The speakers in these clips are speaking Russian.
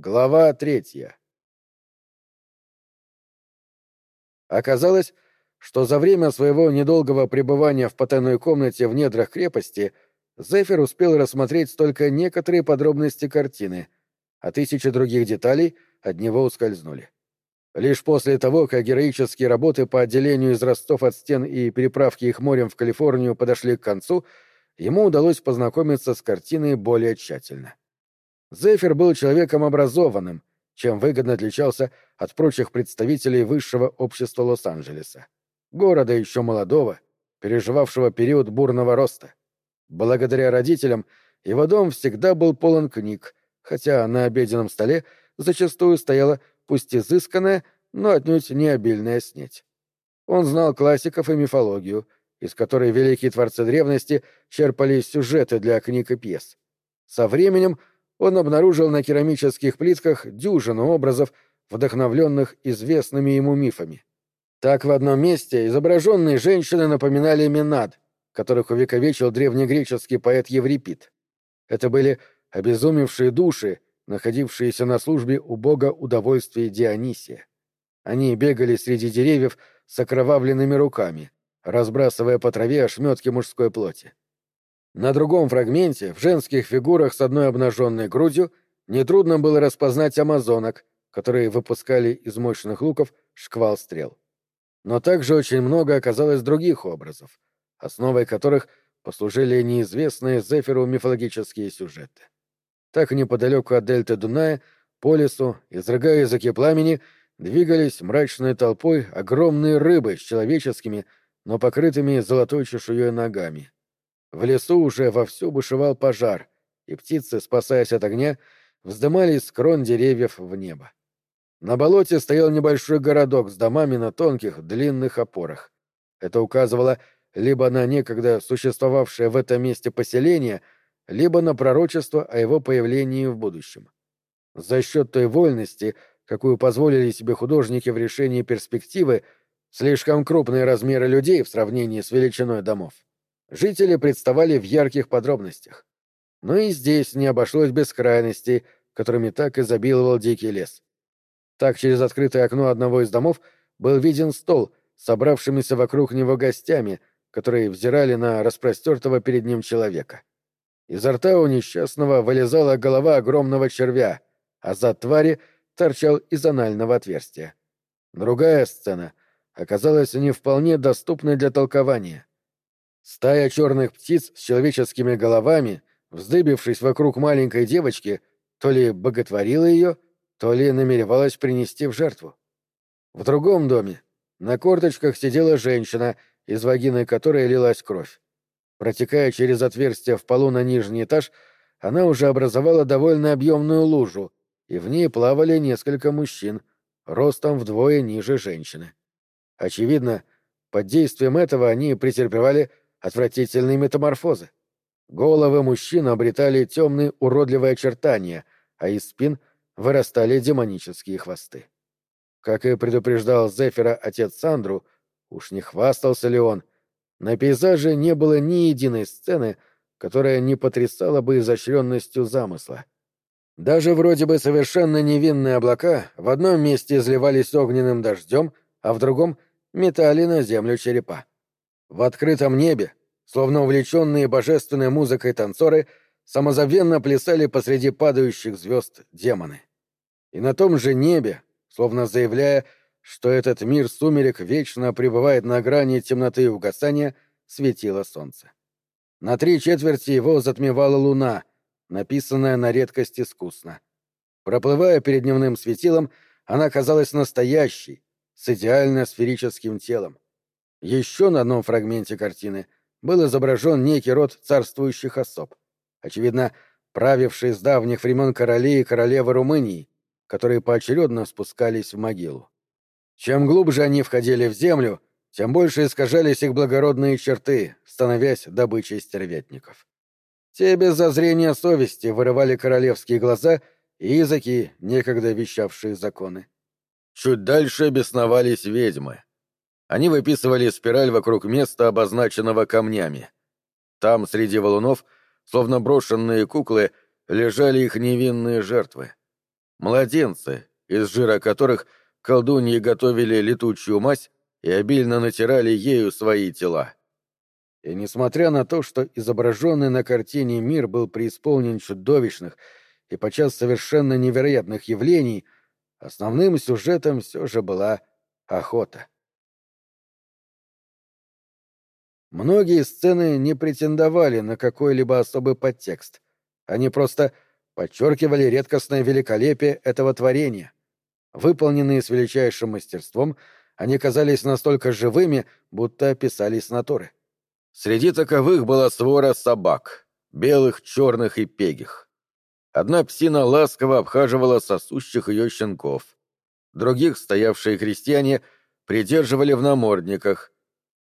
Глава третья. Оказалось, что за время своего недолгого пребывания в потайной комнате в недрах крепости Зефир успел рассмотреть только некоторые подробности картины, а тысячи других деталей от него ускользнули. Лишь после того, как героические работы по отделению израстов от стен и переправке их морем в Калифорнию подошли к концу, ему удалось познакомиться с картиной более тщательно. Зефир был человеком образованным, чем выгодно отличался от прочих представителей высшего общества Лос-Анджелеса. Города еще молодого, переживавшего период бурного роста. Благодаря родителям его дом всегда был полон книг, хотя на обеденном столе зачастую стояла пусть изысканная, но отнюдь не обильная снеть. Он знал классиков и мифологию, из которой великие творцы древности черпали сюжеты для книг и пьес. Со временем он обнаружил на керамических плитках дюжину образов, вдохновленных известными ему мифами. Так в одном месте изображенные женщины напоминали Минад, которых увековечил древнегреческий поэт Еврипид. Это были обезумевшие души, находившиеся на службе у бога удовольствия Дионисия. Они бегали среди деревьев с окровавленными руками, разбрасывая по траве ошметки мужской плоти. На другом фрагменте, в женских фигурах с одной обнаженной грудью, нетрудно было распознать амазонок, которые выпускали из мощных луков шквал стрел. Но также очень много оказалось других образов, основой которых послужили неизвестные Зефиру мифологические сюжеты. Так неподалеку от дельты Дуная, по лесу, изрыгая языки пламени, двигались мрачной толпой огромные рыбы с человеческими, но покрытыми золотой чешуей ногами — в лесу уже вовсю бушевал пожар, и птицы, спасаясь от огня, вздымались с крон деревьев в небо. На болоте стоял небольшой городок с домами на тонких, длинных опорах. Это указывало либо на некогда существовавшее в этом месте поселение, либо на пророчество о его появлении в будущем. За счет той вольности, какую позволили себе художники в решении перспективы, слишком крупные размеры людей в сравнении с величиной домов жители представали в ярких подробностях. Но и здесь не обошлось без крайностей, которыми так изобиловал дикий лес. Так через открытое окно одного из домов был виден стол, собравшимися вокруг него гостями, которые взирали на распростертого перед ним человека. Изо рта у несчастного вылезала голова огромного червя, а зад твари торчал из анального отверстия. Другая сцена оказалась не вполне доступной для толкования. Стая черных птиц с человеческими головами, вздыбившись вокруг маленькой девочки, то ли боготворила ее, то ли намеревалась принести в жертву. В другом доме на корточках сидела женщина, из вагины которой лилась кровь. Протекая через отверстие в полу на нижний этаж, она уже образовала довольно объемную лужу, и в ней плавали несколько мужчин, ростом вдвое ниже женщины. Очевидно, под действием этого они претерпевали отвратительные метаморфозы. Головы мужчин обретали темные уродливые очертания, а из спин вырастали демонические хвосты. Как и предупреждал Зефира отец Сандру, уж не хвастался ли он, на пейзаже не было ни единой сцены, которая не потрясала бы изощренностью замысла. Даже вроде бы совершенно невинные облака в одном месте изливались огненным дождем, а в другом метали на землю черепа. В открытом небе, словно увлеченные божественной музыкой танцоры, самозабвенно плясали посреди падающих звезд демоны. И на том же небе, словно заявляя, что этот мир сумерек вечно пребывает на грани темноты и угасания, светило солнце. На три четверти его затмевала луна, написанная на редкость искусно. Проплывая перед дневным светилом, она казалась настоящей, с идеально сферическим телом. Еще на одном фрагменте картины был изображен некий род царствующих особ, очевидно, правившие с давних времен короли и королевы Румынии, которые поочередно спускались в могилу. Чем глубже они входили в землю, тем больше искажались их благородные черты, становясь добычей стервятников. Те без зазрения совести вырывали королевские глаза и языки, некогда вещавшие законы. Чуть дальше бесновались ведьмы — они выписывали спираль вокруг места, обозначенного камнями. Там, среди валунов, словно брошенные куклы, лежали их невинные жертвы. Младенцы, из жира которых колдуньи готовили летучую мазь и обильно натирали ею свои тела. И несмотря на то, что изображенный на картине мир был преисполнен чудовищных и подчас совершенно невероятных явлений, основным сюжетом все же была охота. Многие сцены не претендовали на какой-либо особый подтекст. Они просто подчеркивали редкостное великолепие этого творения. Выполненные с величайшим мастерством, они казались настолько живыми, будто описались натуры. Среди таковых была свора собак, белых, черных и пегих. Одна псина ласково обхаживала сосущих ее щенков. Других, стоявшие крестьяне, придерживали в намордниках.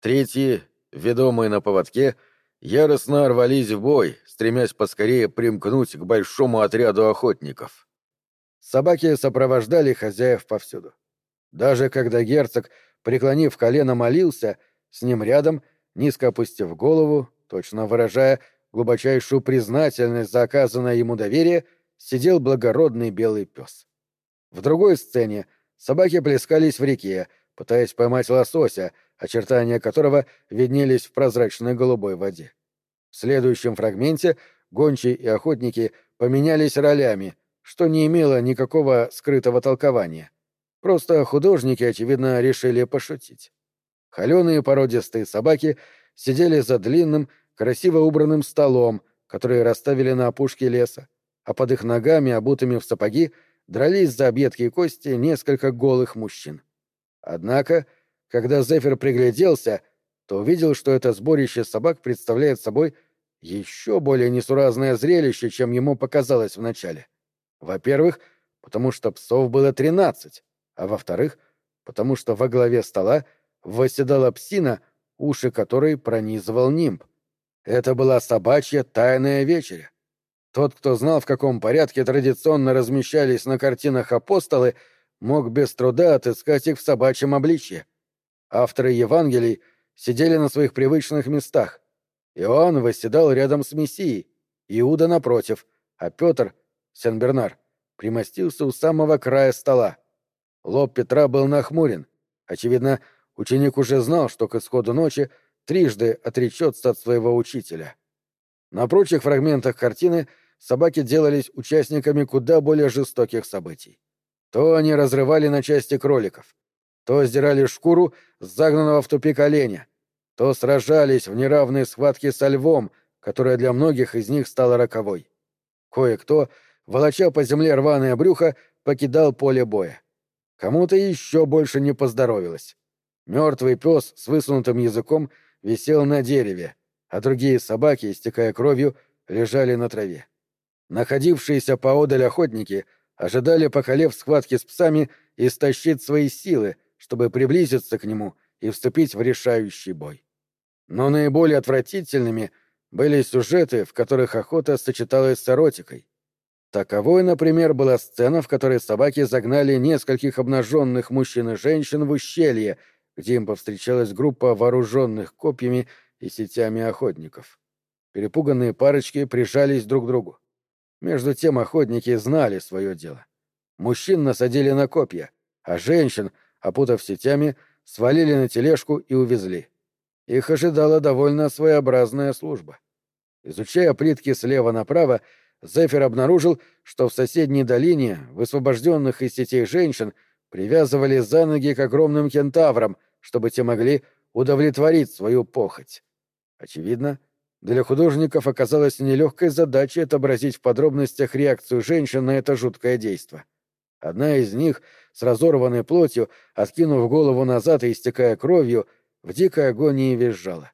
Третьи, ведомые на поводке, яростно рвались в бой, стремясь поскорее примкнуть к большому отряду охотников. Собаки сопровождали хозяев повсюду. Даже когда герцог, преклонив колено, молился, с ним рядом, низко опустив голову, точно выражая глубочайшую признательность за оказанное ему доверие, сидел благородный белый пес. В другой сцене собаки плескались в реке, пытаясь поймать лосося, очертания которого виднелись в прозрачной голубой воде. В следующем фрагменте гончие и охотники поменялись ролями, что не имело никакого скрытого толкования. Просто художники, очевидно, решили пошутить. Холеные породистые собаки сидели за длинным, красиво убранным столом, который расставили на опушке леса, а под их ногами, обутыми в сапоги, дрались за объедки и кости несколько голых мужчин. Однако, когда Зефир пригляделся, то увидел, что это сборище собак представляет собой еще более несуразное зрелище, чем ему показалось вначале. Во-первых, потому что псов было тринадцать, а во-вторых, потому что во главе стола восседала псина, уши которой пронизывал нимб. Это была собачья тайная вечеря. Тот, кто знал, в каком порядке традиционно размещались на картинах апостолы, мог без труда отыскать их в собачьем обличье. Авторы Евангелий сидели на своих привычных местах. Иоанн восседал рядом с Мессией, Иуда напротив, а Петр, Сен-Бернар, примостился у самого края стола. Лоб Петра был нахмурен. Очевидно, ученик уже знал, что к исходу ночи трижды отречется от своего учителя. На прочих фрагментах картины собаки делались участниками куда более жестоких событий. То они разрывали на части кроликов, то сдирали шкуру с загнанного в тупик оленя, то сражались в неравной схватке со львом, которая для многих из них стала роковой. Кое-кто, волоча по земле рваное брюхо, покидал поле боя. Кому-то еще больше не поздоровилось. Мертвый пес с высунутым языком висел на дереве, а другие собаки, истекая кровью, лежали на траве. Находившиеся поодаль охотники ожидали, поколев схватки с псами, истощить свои силы, чтобы приблизиться к нему и вступить в решающий бой. Но наиболее отвратительными были сюжеты, в которых охота сочеталась с эротикой. Таковой, например, была сцена, в которой собаки загнали нескольких обнаженных мужчин и женщин в ущелье, где им повстречалась группа вооруженных копьями и сетями охотников. Перепуганные парочки прижались друг к другу. Между тем охотники знали свое дело. Мужчин насадили на копья, а женщин, опутав сетями, свалили на тележку и увезли. Их ожидала довольно своеобразная служба. Изучая плитки слева направо, Зефир обнаружил, что в соседней долине высвобожденных из сетей женщин привязывали за ноги к огромным кентаврам, чтобы те могли удовлетворить свою похоть. Очевидно, для художников оказалось нелегкой задачей отобразить в подробностях реакцию женщин на это жуткое действо. Одна из них, с разорванной плотью, откинув голову назад и истекая кровью, в дикой агонии визжала.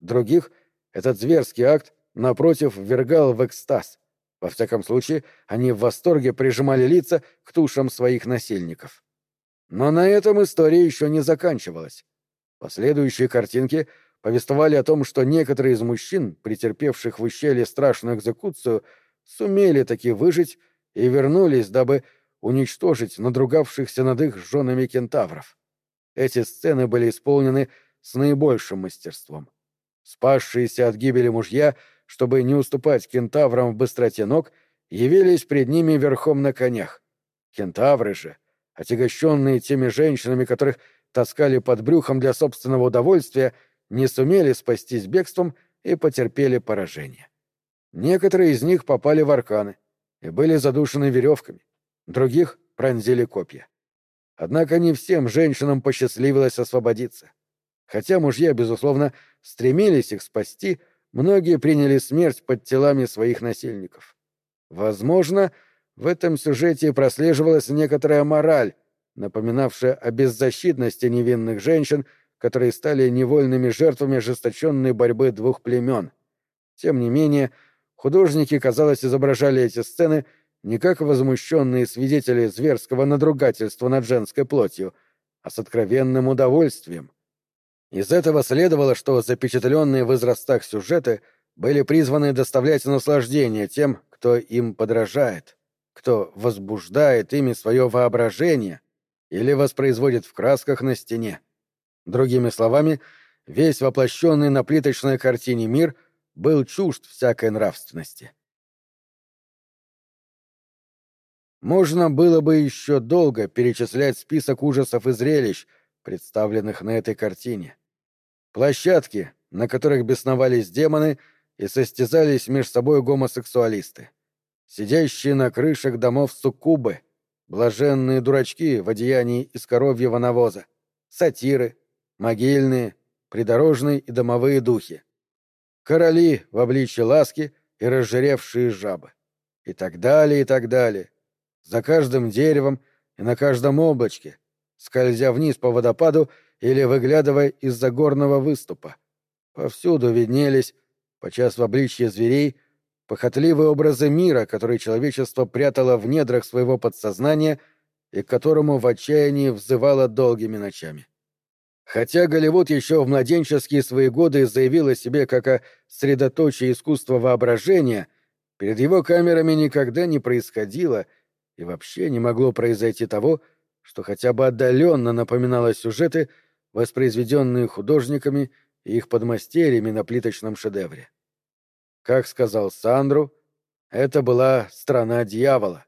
Других этот зверский акт, напротив, ввергал в экстаз — во всяком случае, они в восторге прижимали лица к тушам своих насильников. Но на этом история еще не заканчивалась. Последующие картинки повествовали о том, что некоторые из мужчин, претерпевших в ущелье страшную экзекуцию, сумели таки выжить и вернулись, дабы уничтожить надругавшихся над их женами кентавров. Эти сцены были исполнены с наибольшим мастерством. Спасшиеся от гибели мужья — чтобы не уступать кентаврам в быстроте ног, явились пред ними верхом на конях. Кентавры же, отягощенные теми женщинами, которых таскали под брюхом для собственного удовольствия, не сумели спастись бегством и потерпели поражение. Некоторые из них попали в арканы и были задушены веревками, других пронзили копья. Однако не всем женщинам посчастливилось освободиться. Хотя мужья, безусловно, стремились их спасти, многие приняли смерть под телами своих насильников. Возможно, в этом сюжете прослеживалась некоторая мораль, напоминавшая о беззащитности невинных женщин, которые стали невольными жертвами ожесточенной борьбы двух племен. Тем не менее, художники, казалось, изображали эти сцены не как возмущенные свидетели зверского надругательства над женской плотью, а с откровенным удовольствием. Из этого следовало, что запечатленные в возрастах сюжеты были призваны доставлять наслаждение тем, кто им подражает, кто возбуждает ими свое воображение или воспроизводит в красках на стене. Другими словами, весь воплощенный на плиточной картине мир был чужд всякой нравственности. Можно было бы еще долго перечислять список ужасов и зрелищ, представленных на этой картине. Площадки, на которых бесновались демоны и состязались между собой гомосексуалисты. Сидящие на крышах домов суккубы, блаженные дурачки в одеянии из коровьего навоза, сатиры, могильные, придорожные и домовые духи, короли в обличье ласки и разжиревшие жабы. И так далее, и так далее. За каждым деревом и на каждом облачке, скользя вниз по водопаду или выглядывая из-за горного выступа. Повсюду виднелись, почас в обличье зверей, похотливые образы мира, которые человечество прятало в недрах своего подсознания и к которому в отчаянии взывало долгими ночами. Хотя Голливуд еще в младенческие свои годы заявил о себе как о средоточии искусства воображения, перед его камерами никогда не происходило и вообще не могло произойти того, что хотя бы отдаленно напоминало сюжеты, воспроизведенные художниками и их подмастерьями на плиточном шедевре. Как сказал Сандру, это была страна дьявола.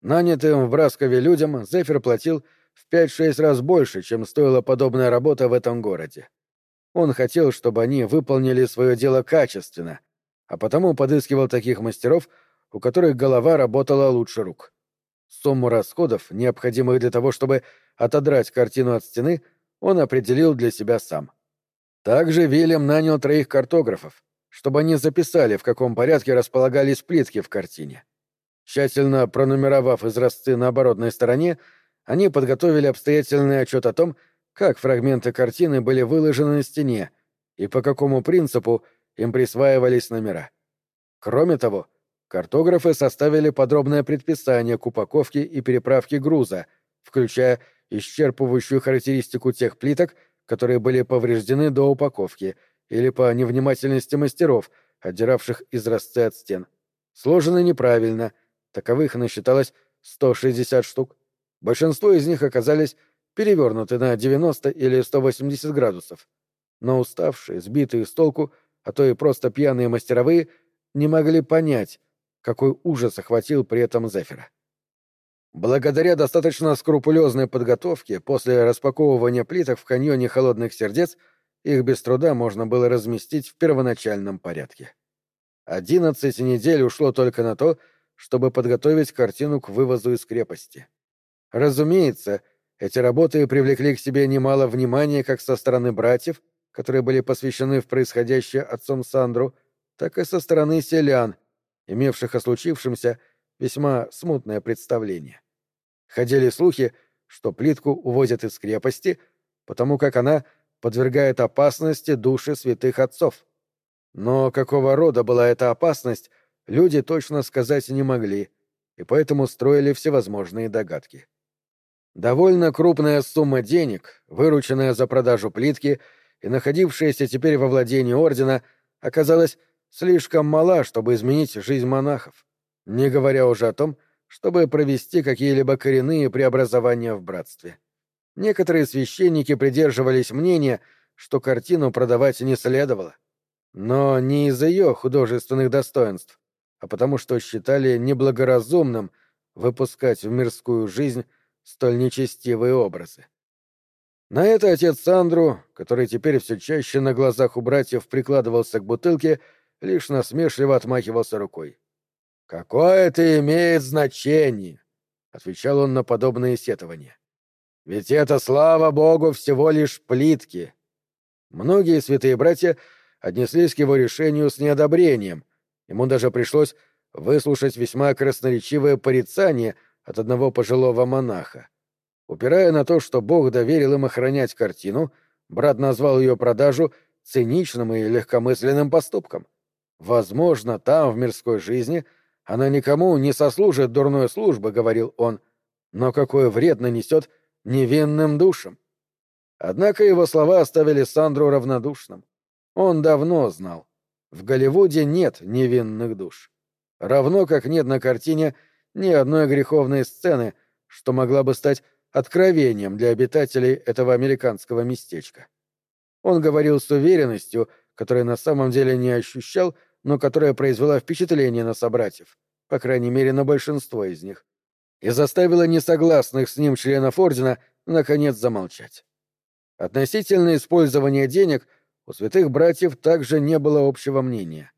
Нанятым в Браскове людям Зефир платил в 5-6 раз больше, чем стоила подобная работа в этом городе. Он хотел, чтобы они выполнили свое дело качественно, а потому подыскивал таких мастеров, у которых голова работала лучше рук. Сумму расходов, необходимых для того, чтобы отодрать картину от стены, он определил для себя сам. Также Вильям нанял троих картографов, чтобы они записали, в каком порядке располагались плитки в картине. Тщательно пронумеровав изразцы на оборотной стороне, они подготовили обстоятельный отчет о том, как фрагменты картины были выложены на стене и по какому принципу им присваивались номера. Кроме того, картографы составили подробное предписание к упаковке и переправке груза, включая исчерпывающую характеристику тех плиток, которые были повреждены до упаковки или по невнимательности мастеров, отдиравших изразцы от стен. Сложены неправильно, таковых насчиталось 160 штук. Большинство из них оказались перевернуты на 90 или 180 градусов. Но уставшие, сбитые с толку, а то и просто пьяные мастеровые, не могли понять, какой ужас охватил при этом Зефира. Благодаря достаточно скрупулезной подготовке после распаковывания плиток в каньоне холодных сердец их без труда можно было разместить в первоначальном порядке. Одиннадцать недель ушло только на то, чтобы подготовить картину к вывозу из крепости. Разумеется, эти работы привлекли к себе немало внимания как со стороны братьев, которые были посвящены в происходящее отцом Сандру, так и со стороны селян, имевших о случившемся весьма смутное представление. Ходили слухи, что плитку увозят из крепости, потому как она подвергает опасности души святых отцов. Но какого рода была эта опасность, люди точно сказать не могли, и поэтому строили всевозможные догадки. Довольно крупная сумма денег, вырученная за продажу плитки и находившаяся теперь во владении ордена, оказалась слишком мала, чтобы изменить жизнь монахов, не говоря уже о том, чтобы провести какие-либо коренные преобразования в братстве. Некоторые священники придерживались мнения, что картину продавать не следовало. Но не из-за ее художественных достоинств, а потому что считали неблагоразумным выпускать в мирскую жизнь столь нечестивые образы. На это отец Сандру, который теперь все чаще на глазах у братьев прикладывался к бутылке, лишь насмешливо отмахивался рукой. «Какое это имеет значение?» — отвечал он на подобные сетования. «Ведь это, слава богу, всего лишь плитки». Многие святые братья отнеслись к его решению с неодобрением. Ему даже пришлось выслушать весьма красноречивое порицание от одного пожилого монаха. Упирая на то, что Бог доверил им охранять картину, брат назвал ее продажу циничным и легкомысленным поступком. Возможно, там, в мирской жизни, она никому не сослужит дурной службы, — говорил он, — но какой вред нанесет невинным душам. Однако его слова оставили Сандру равнодушным. Он давно знал. В Голливуде нет невинных душ. Равно как нет на картине ни одной греховной сцены, что могла бы стать откровением для обитателей этого американского местечка. Он говорил с уверенностью, которой на самом деле не ощущал, но которая произвела впечатление на собратьев, по крайней мере, на большинство из них, и заставила несогласных с ним членов Ордена наконец замолчать. Относительно использования денег у святых братьев также не было общего мнения.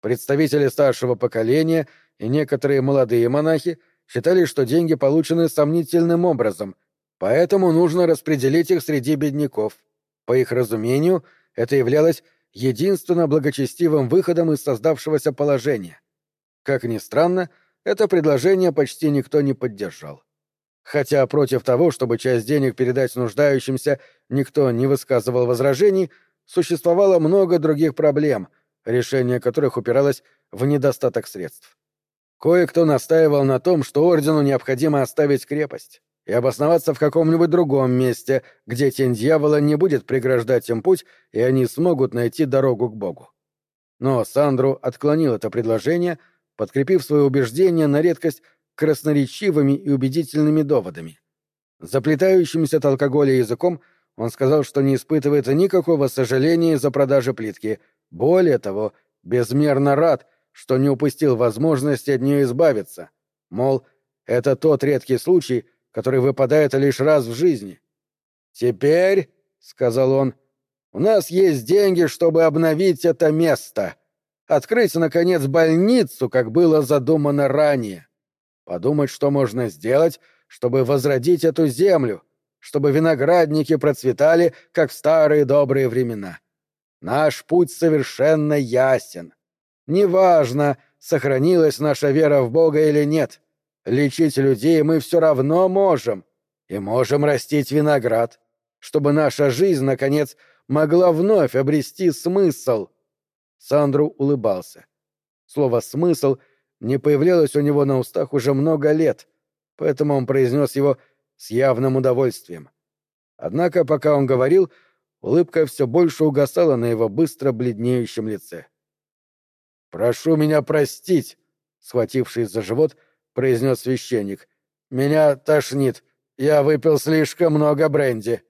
Представители старшего поколения и некоторые молодые монахи считали, что деньги получены сомнительным образом, поэтому нужно распределить их среди бедняков. По их разумению, это являлось единственно благочестивым выходом из создавшегося положения. Как ни странно, это предложение почти никто не поддержал. Хотя против того, чтобы часть денег передать нуждающимся, никто не высказывал возражений, существовало много других проблем, решение которых упиралось в недостаток средств. Кое-кто настаивал на том, что ордену необходимо оставить крепость и обосноваться в каком-нибудь другом месте, где тень дьявола не будет преграждать им путь, и они смогут найти дорогу к Богу. Но Сандру отклонил это предложение, подкрепив свое убеждение на редкость красноречивыми и убедительными доводами. Заплетающимся от алкоголя языком он сказал, что не испытывает никакого сожаления из-за продажи плитки. Более того, безмерно рад — что не упустил возможности от нее избавиться. Мол, это тот редкий случай, который выпадает лишь раз в жизни. «Теперь», — сказал он, — «у нас есть деньги, чтобы обновить это место, открыть, наконец, больницу, как было задумано ранее, подумать, что можно сделать, чтобы возродить эту землю, чтобы виноградники процветали, как в старые добрые времена. Наш путь совершенно ясен. Неважно, сохранилась наша вера в Бога или нет. Лечить людей мы все равно можем. И можем растить виноград, чтобы наша жизнь, наконец, могла вновь обрести смысл. Сандру улыбался. Слово «смысл» не появлялось у него на устах уже много лет, поэтому он произнес его с явным удовольствием. Однако, пока он говорил, улыбка все больше угасала на его быстро бледнеющем лице. — «Прошу меня простить», — схватившись за живот, произнес священник. «Меня тошнит. Я выпил слишком много бренди».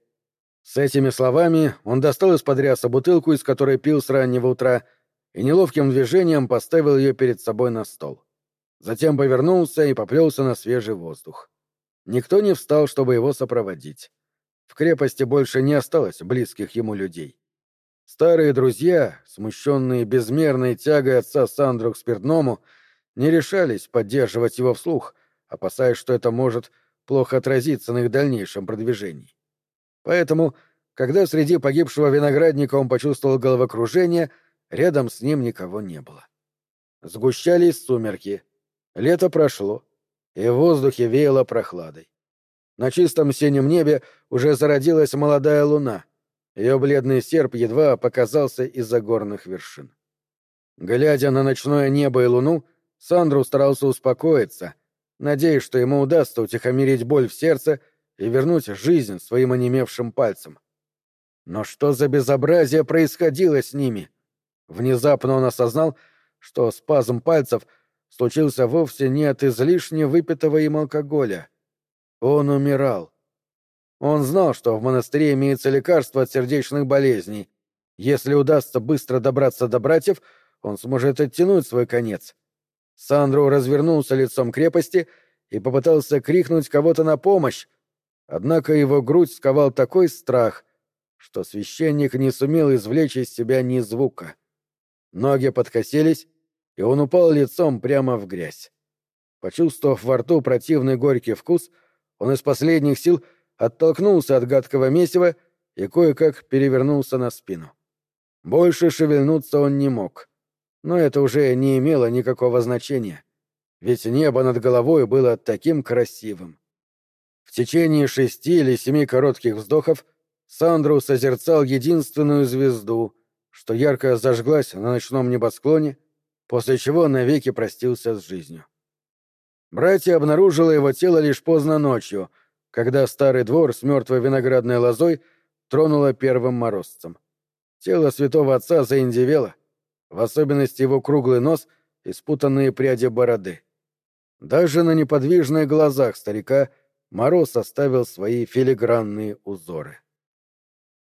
С этими словами он достал из-под ряса бутылку, из которой пил с раннего утра, и неловким движением поставил ее перед собой на стол. Затем повернулся и поплелся на свежий воздух. Никто не встал, чтобы его сопроводить. В крепости больше не осталось близких ему людей. Старые друзья, смущенные безмерной тягой отца Сандру к спиртному, не решались поддерживать его вслух, опасаясь, что это может плохо отразиться на их дальнейшем продвижении. Поэтому, когда среди погибшего виноградника он почувствовал головокружение, рядом с ним никого не было. Сгущались сумерки. Лето прошло, и в воздухе веяло прохладой. На чистом синем небе уже зародилась молодая луна — ее бледный серп едва показался из-за горных вершин. Глядя на ночное небо и луну, Сандру старался успокоиться, надеясь, что ему удастся утихомирить боль в сердце и вернуть жизнь своим онемевшим пальцем. Но что за безобразие происходило с ними? Внезапно он осознал, что спазм пальцев случился вовсе не от излишне выпитого им алкоголя. Он умирал. Он знал, что в монастыре имеется лекарство от сердечных болезней. Если удастся быстро добраться до братьев, он сможет оттянуть свой конец. Сандру развернулся лицом крепости и попытался крикнуть кого-то на помощь, однако его грудь сковал такой страх, что священник не сумел извлечь из себя ни звука. Ноги подкосились, и он упал лицом прямо в грязь. Почувствовав во рту противный горький вкус, он из последних сил оттолкнулся от гадкого месива и кое-как перевернулся на спину. Больше шевельнуться он не мог. Но это уже не имело никакого значения, ведь небо над головой было таким красивым. В течение шести или семи коротких вздохов Сандру созерцал единственную звезду, что ярко зажглась на ночном небосклоне, после чего навеки простился с жизнью. Братья обнаружили его тело лишь поздно ночью, когда старый двор с мертвой виноградной лозой тронуло первым морозцем. Тело святого отца заиндевело, в особенности его круглый нос и спутанные пряди бороды. Даже на неподвижных глазах старика мороз оставил свои филигранные узоры.